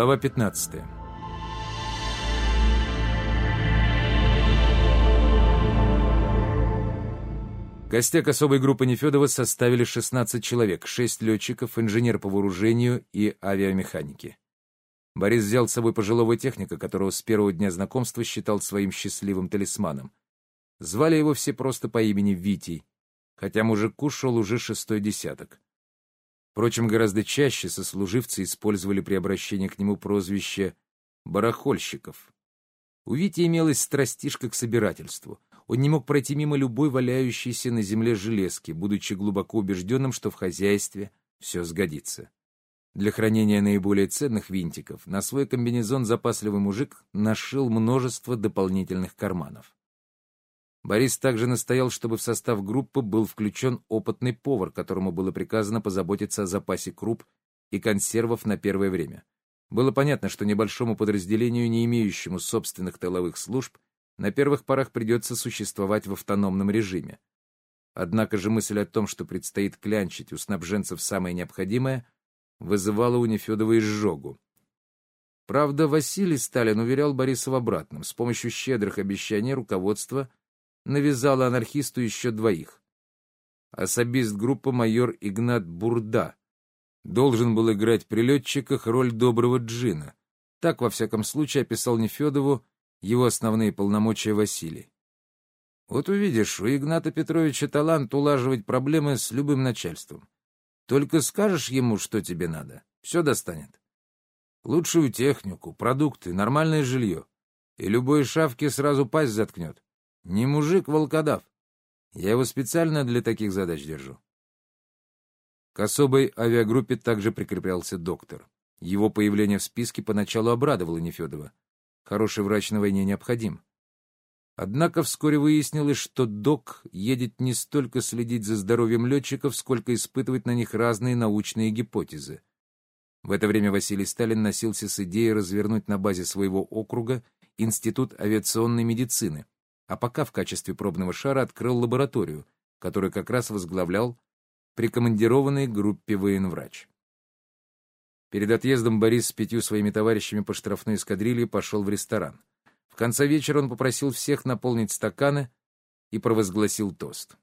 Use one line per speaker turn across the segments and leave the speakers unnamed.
Глава 15 Костяк особой группы Нефедова составили 16 человек, 6 летчиков, инженер по вооружению и авиамеханики. Борис взял с собой пожилого техника, которого с первого дня знакомства считал своим счастливым талисманом. Звали его все просто по имени Витий, хотя мужик шел уже шестой десяток. Впрочем, гораздо чаще сослуживцы использовали при обращении к нему прозвище «барахольщиков». У Вити имелась страстишка к собирательству — он не мог пройти мимо любой валяющейся на земле железки, будучи глубоко убежденным, что в хозяйстве все сгодится. Для хранения наиболее ценных винтиков на свой комбинезон запасливый мужик нашил множество дополнительных карманов. Борис также настоял, чтобы в состав группы был включен опытный повар, которому было приказано позаботиться о запасе круп и консервов на первое время. Было понятно, что небольшому подразделению, не имеющему собственных тыловых служб, на первых порах придется существовать в автономном режиме. Однако же мысль о том, что предстоит клянчить у снабженцев самое необходимое, вызывала у Нефедова изжогу. Правда, Василий Сталин уверял Бориса в обратном. С помощью щедрых обещаний руководство навязало анархисту еще двоих. Особист группы майор Игнат Бурда должен был играть при летчиках роль доброго джина. Так, во всяком случае, описал Нефедову его основные полномочия Василий. Вот увидишь, у Игната Петровича талант улаживать проблемы с любым начальством. Только скажешь ему, что тебе надо, все достанет. Лучшую технику, продукты, нормальное жилье. И любой шавки сразу пасть заткнет. Не мужик, волкодав. Я его специально для таких задач держу. К особой авиагруппе также прикреплялся доктор. Его появление в списке поначалу обрадовало Нефедова. Хороший врач на войне необходим. Однако вскоре выяснилось, что док едет не столько следить за здоровьем летчиков, сколько испытывать на них разные научные гипотезы. В это время Василий Сталин носился с идеей развернуть на базе своего округа Институт авиационной медицины, а пока в качестве пробного шара открыл лабораторию, которую как раз возглавлял прикомандированный группе военврач. Перед отъездом Борис с пятью своими товарищами по штрафной эскадрилье пошел в ресторан. В конце вечера он попросил всех наполнить стаканы и провозгласил тост.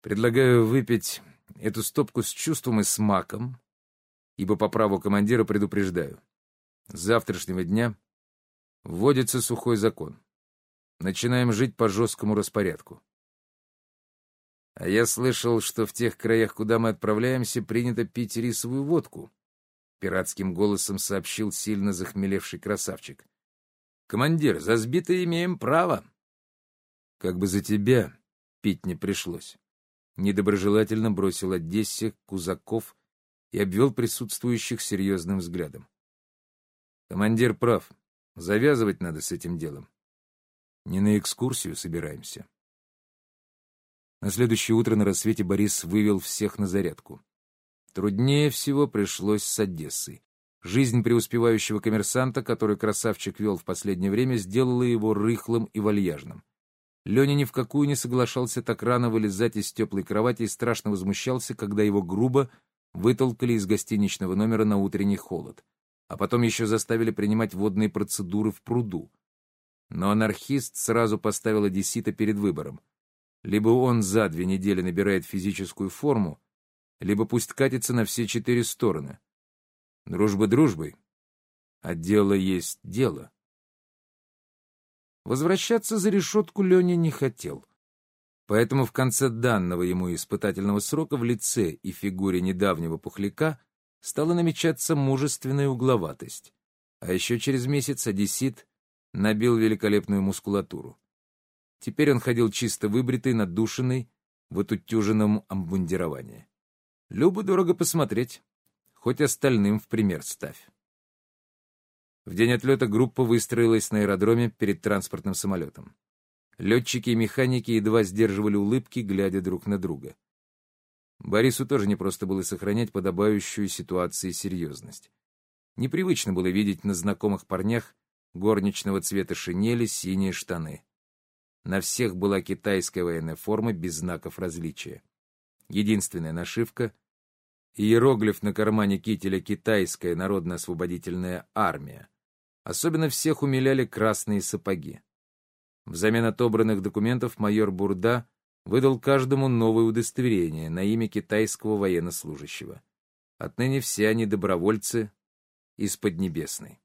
«Предлагаю выпить эту стопку с чувством и с маком, ибо по праву командира предупреждаю. С завтрашнего дня вводится сухой закон. Начинаем жить по жесткому распорядку. А я слышал, что в тех краях, куда мы отправляемся, принято пить рисовую водку. Пиратским голосом сообщил сильно захмелевший красавчик. Командир, за сбитое имеем право. Как бы за тебя пить не пришлось. Недоброжелательно бросил Одессе Кузаков и обвел присутствующих серьезным взглядом. Командир прав. Завязывать надо с этим делом. Не на экскурсию собираемся. На следующее утро на рассвете Борис вывел всех на зарядку. Труднее всего пришлось с Одессой. Жизнь преуспевающего коммерсанта, который красавчик вел в последнее время, сделала его рыхлым и вальяжным. Леня ни в какую не соглашался так рано вылезать из теплой кровати и страшно возмущался, когда его грубо вытолкали из гостиничного номера на утренний холод, а потом еще заставили принимать водные процедуры в пруду. Но анархист сразу поставил одессита перед выбором — либо он за две недели набирает физическую форму, либо пусть катится на все четыре стороны. Дружба дружбой, а дело есть дело. Возвращаться за решетку Леня не хотел. Поэтому в конце данного ему испытательного срока в лице и фигуре недавнего пухляка стала намечаться мужественная угловатость. А еще через месяц одессит набил великолепную мускулатуру. Теперь он ходил чисто выбритый, надушенный, в отутюженном обмундировании. Любо дорого посмотреть, хоть остальным в пример ставь. В день отлета группа выстроилась на аэродроме перед транспортным самолетом. Летчики и механики едва сдерживали улыбки, глядя друг на друга. Борису тоже не просто было сохранять подобающую ситуации серьезность. Непривычно было видеть на знакомых парнях горничного цвета шинели синие штаны. На всех была китайская военная форма без знаков различия. Единственная нашивка Иероглиф на кармане кителя «Китайская народно-освободительная армия». Особенно всех умиляли красные сапоги. Взамен отобранных документов майор Бурда выдал каждому новое удостоверение на имя китайского военнослужащего. Отныне все они добровольцы из Поднебесной.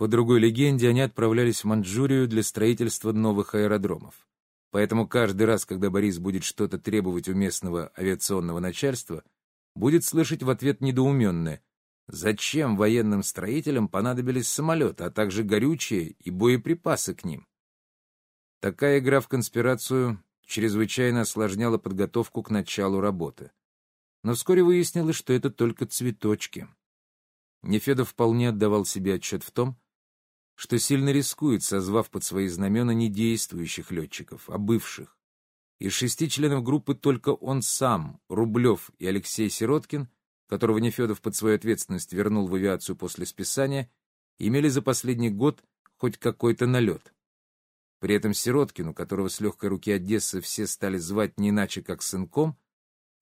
По другой легенде, они отправлялись в Манчжурию для строительства новых аэродромов. Поэтому каждый раз, когда Борис будет что-то требовать у местного авиационного начальства, будет слышать в ответ недоуменное «Зачем военным строителям понадобились самолеты, а также горючие и боеприпасы к ним?» Такая игра в конспирацию чрезвычайно осложняла подготовку к началу работы. Но вскоре выяснилось, что это только цветочки. Нефедов вполне отдавал себе отчет в том, что сильно рискует, созвав под свои знамена не действующих летчиков, а бывших. Из шести членов группы только он сам, Рублев и Алексей Сироткин, которого Нефедов под свою ответственность вернул в авиацию после списания, имели за последний год хоть какой-то налет. При этом Сироткину, которого с легкой руки Одессы все стали звать не иначе, как сынком,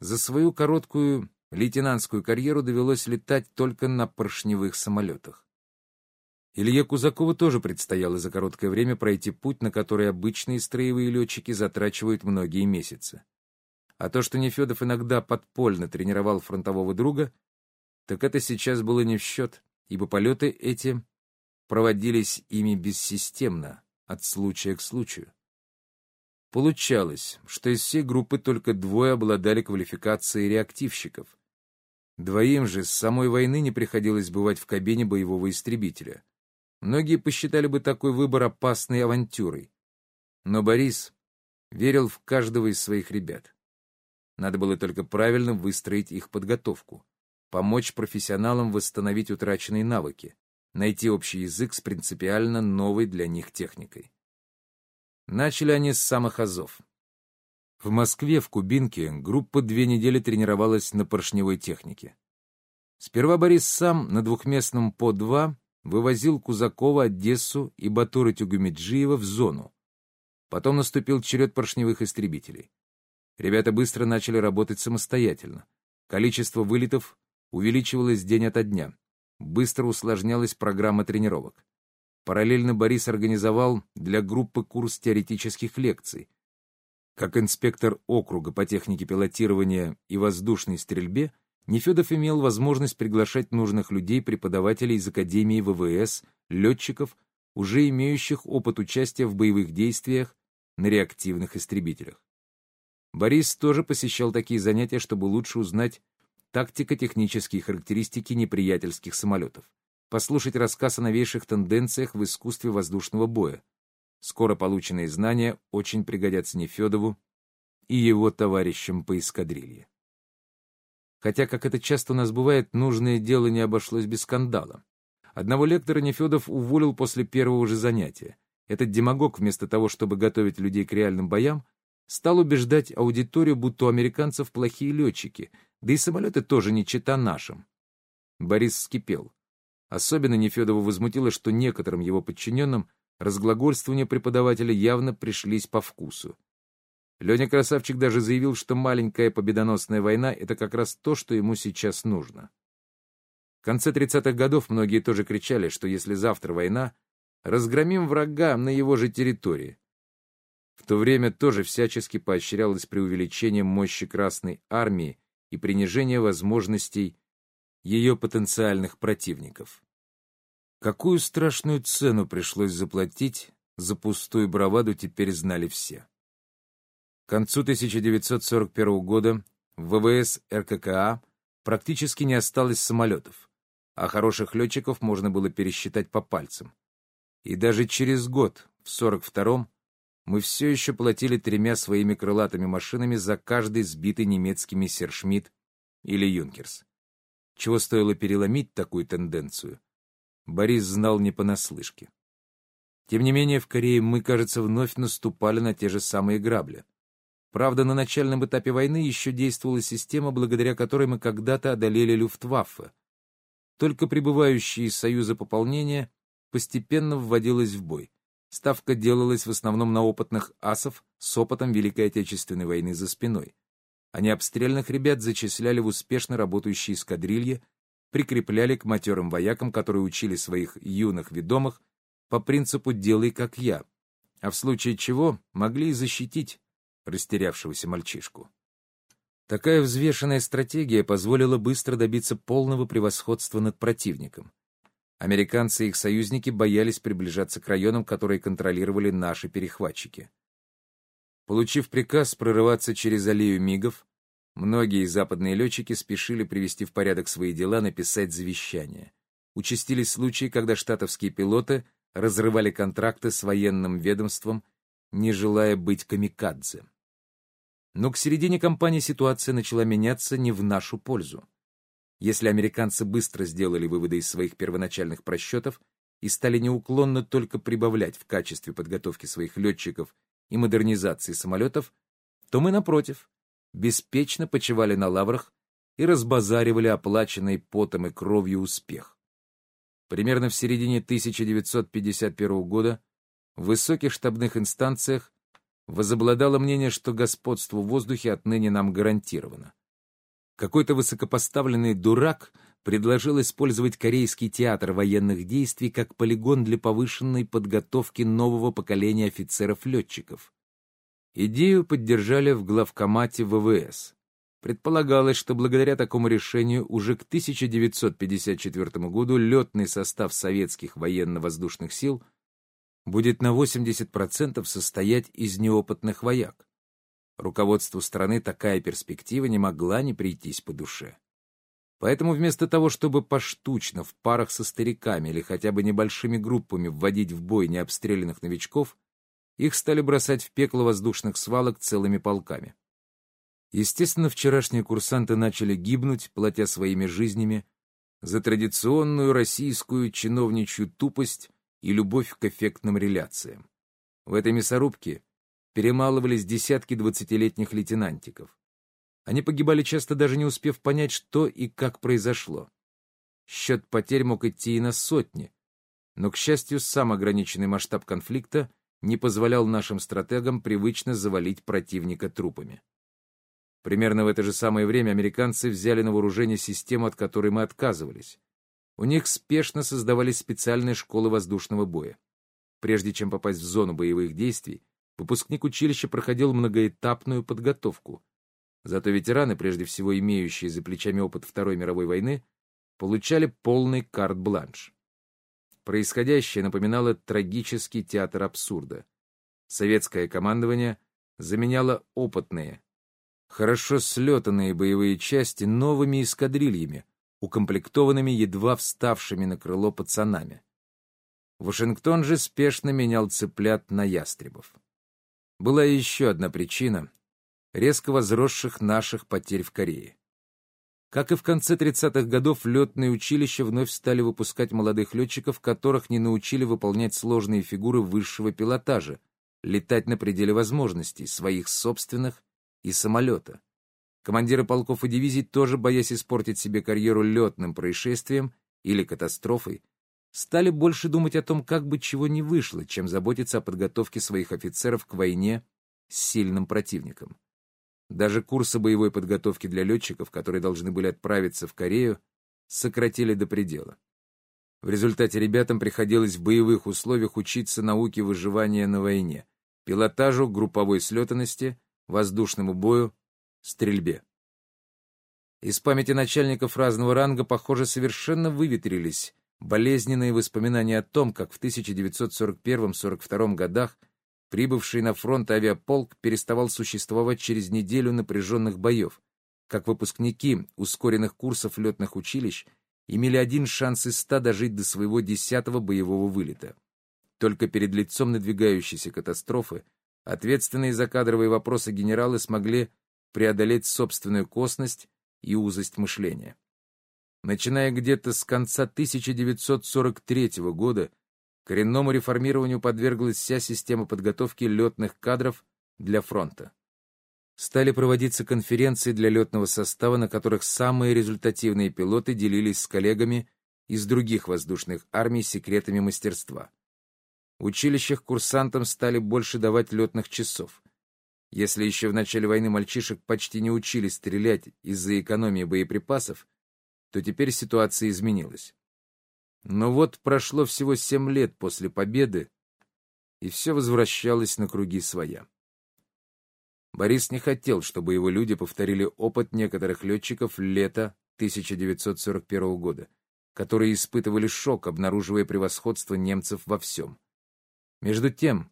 за свою короткую лейтенантскую карьеру довелось летать только на поршневых самолетах. Илье Кузакову тоже предстояло за короткое время пройти путь, на который обычные строевые летчики затрачивают многие месяцы. А то, что Нефедов иногда подпольно тренировал фронтового друга, так это сейчас было не в счет, ибо полеты эти проводились ими бессистемно, от случая к случаю. Получалось, что из всей группы только двое обладали квалификацией реактивщиков. Двоим же с самой войны не приходилось бывать в кабине боевого истребителя. Многие посчитали бы такой выбор опасной авантюрой. Но Борис верил в каждого из своих ребят. Надо было только правильно выстроить их подготовку, помочь профессионалам восстановить утраченные навыки, найти общий язык с принципиально новой для них техникой. Начали они с самых азов. В Москве, в Кубинке, группа две недели тренировалась на поршневой технике. Сперва Борис сам на двухместном По-2 вывозил Кузакова, Одессу и Батура Тюгумиджиева в зону. Потом наступил черед поршневых истребителей. Ребята быстро начали работать самостоятельно. Количество вылетов увеличивалось день ото дня. Быстро усложнялась программа тренировок. Параллельно Борис организовал для группы курс теоретических лекций. Как инспектор округа по технике пилотирования и воздушной стрельбе, Нефедов имел возможность приглашать нужных людей, преподавателей из Академии ВВС, летчиков, уже имеющих опыт участия в боевых действиях на реактивных истребителях. Борис тоже посещал такие занятия, чтобы лучше узнать тактико-технические характеристики неприятельских самолетов, послушать рассказ о новейших тенденциях в искусстве воздушного боя. Скоро полученные знания очень пригодятся Нефедову и его товарищам по эскадрилье. Хотя, как это часто у нас бывает, нужное дело не обошлось без скандала. Одного лектора Нефедов уволил после первого же занятия. Этот демагог, вместо того, чтобы готовить людей к реальным боям, стал убеждать аудиторию, будто у американцев плохие летчики, да и самолеты тоже не чита нашим. Борис вскипел. Особенно Нефедову возмутило, что некоторым его подчиненным разглагольствования преподавателя явно пришлись по вкусу. Леня Красавчик даже заявил, что маленькая победоносная война — это как раз то, что ему сейчас нужно. В конце 30-х годов многие тоже кричали, что если завтра война, разгромим врага на его же территории. В то время тоже всячески поощрялось преувеличение мощи Красной Армии и принижение возможностей ее потенциальных противников. Какую страшную цену пришлось заплатить за пустую браваду, теперь знали все. К концу 1941 года в ВВС РККА практически не осталось самолетов, а хороших летчиков можно было пересчитать по пальцам. И даже через год, в 1942-м, мы все еще платили тремя своими крылатыми машинами за каждый сбитый немецкими Сершмитт или Юнкерс. Чего стоило переломить такую тенденцию, Борис знал не понаслышке. Тем не менее, в Корее мы, кажется, вновь наступали на те же самые грабли. Правда, на начальном этапе войны еще действовала система, благодаря которой мы когда-то одолели Люфтваффе. Только прибывающие из Союза пополнения постепенно вводилось в бой. Ставка делалась в основном на опытных асов с опытом Великой Отечественной войны за спиной. а необстрельных ребят зачисляли в успешно работающие эскадрильи, прикрепляли к матерым воякам, которые учили своих юных ведомых по принципу «делай как я», а в случае чего могли и защитить растерявшегося мальчишку. Такая взвешенная стратегия позволила быстро добиться полного превосходства над противником. Американцы и их союзники боялись приближаться к районам, которые контролировали наши перехватчики. Получив приказ прорываться через аллею мигов, многие западные летчики спешили привести в порядок свои дела, написать завещание. Участились случаи, когда штатовские пилоты разрывали контракты с военным ведомством, не желая быть камикадзе. Но к середине кампании ситуация начала меняться не в нашу пользу. Если американцы быстро сделали выводы из своих первоначальных просчетов и стали неуклонно только прибавлять в качестве подготовки своих летчиков и модернизации самолетов, то мы, напротив, беспечно почивали на лаврах и разбазаривали оплаченный потом и кровью успех. Примерно в середине 1951 года в высоких штабных инстанциях возобладало мнение, что господство в воздухе отныне нам гарантировано. Какой-то высокопоставленный дурак предложил использовать Корейский театр военных действий как полигон для повышенной подготовки нового поколения офицеров-летчиков. Идею поддержали в главкомате ВВС. Предполагалось, что благодаря такому решению уже к 1954 году летный состав советских военно-воздушных сил – будет на 80% состоять из неопытных вояк. Руководству страны такая перспектива не могла не прийтись по душе. Поэтому вместо того, чтобы поштучно в парах со стариками или хотя бы небольшими группами вводить в бой необстрелянных новичков, их стали бросать в пекло воздушных свалок целыми полками. Естественно, вчерашние курсанты начали гибнуть, платя своими жизнями, за традиционную российскую чиновничью тупость и любовь к эффектным реляциям. В этой мясорубке перемалывались десятки двадцатилетних лейтенантиков. Они погибали часто даже не успев понять, что и как произошло. Счет потерь мог идти и на сотни, но, к счастью, сам ограниченный масштаб конфликта не позволял нашим стратегам привычно завалить противника трупами. Примерно в это же самое время американцы взяли на вооружение систему, от которой мы отказывались. У них спешно создавались специальные школы воздушного боя. Прежде чем попасть в зону боевых действий, выпускник училища проходил многоэтапную подготовку. Зато ветераны, прежде всего имеющие за плечами опыт Второй мировой войны, получали полный карт-бланш. Происходящее напоминало трагический театр абсурда. Советское командование заменяло опытные, хорошо слетанные боевые части новыми эскадрильями, укомплектованными едва вставшими на крыло пацанами. Вашингтон же спешно менял цыплят на ястребов. Была еще одна причина резко возросших наших потерь в Корее. Как и в конце 30-х годов, летные училища вновь стали выпускать молодых летчиков, которых не научили выполнять сложные фигуры высшего пилотажа, летать на пределе возможностей, своих собственных и самолета. Командиры полков и дивизий, тоже боясь испортить себе карьеру летным происшествием или катастрофой, стали больше думать о том, как бы чего не вышло, чем заботиться о подготовке своих офицеров к войне с сильным противником. Даже курсы боевой подготовки для летчиков, которые должны были отправиться в Корею, сократили до предела. В результате ребятам приходилось в боевых условиях учиться науке выживания на войне, пилотажу, групповой слетанности, воздушному бою, стрельбе. Из памяти начальников разного ранга, похоже, совершенно выветрились болезненные воспоминания о том, как в 1941-42 годах прибывший на фронт авиаполк переставал существовать через неделю напряженных боев, как выпускники ускоренных курсов летных училищ имели один шанс из ста дожить до своего десятого боевого вылета. Только перед лицом надвигающейся катастрофы ответственные за кадровые вопросы генералы смогли преодолеть собственную косность и узость мышления. Начиная где-то с конца 1943 года, коренному реформированию подверглась вся система подготовки летных кадров для фронта. Стали проводиться конференции для летного состава, на которых самые результативные пилоты делились с коллегами из других воздушных армий секретами мастерства. В училищах курсантам стали больше давать летных часов. Если еще в начале войны мальчишек почти не учили стрелять из-за экономии боеприпасов, то теперь ситуация изменилась. Но вот прошло всего семь лет после победы, и все возвращалось на круги своя. Борис не хотел, чтобы его люди повторили опыт некоторых летчиков лета 1941 года, которые испытывали шок, обнаруживая превосходство немцев во всем. Между тем,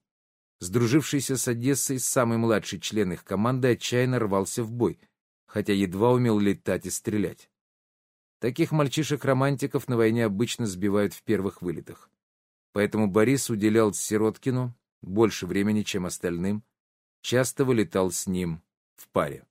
сдружившийся с Одессой самый младший член их команды отчаянно рвался в бой, хотя едва умел летать и стрелять. Таких мальчишек-романтиков на войне обычно сбивают в первых вылетах. Поэтому Борис уделял Сироткину больше времени, чем остальным, часто вылетал с ним в паре.